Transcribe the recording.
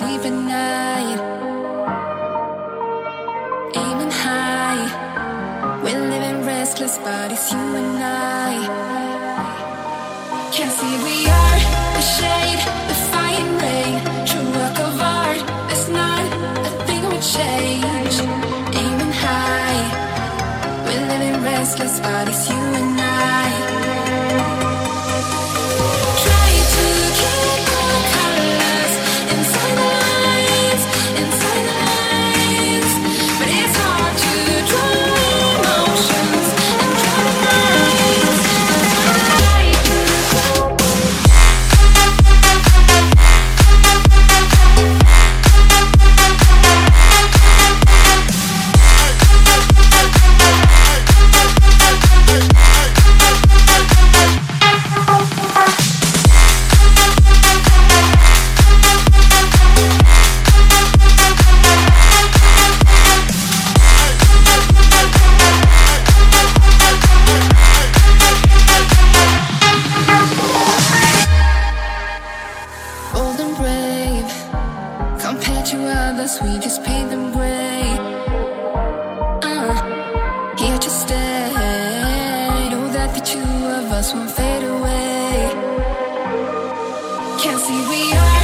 sleep at night. Aiming high. We're living restless, but it's you and I. Can't see we are the shade, the fire and rain. True work of art. There's not a thing would change. Aiming high. We're living restless, but it's you and I. others, we just paint them way. Uh, here to stay. Know that the two of us won't fade away. Can't see we are.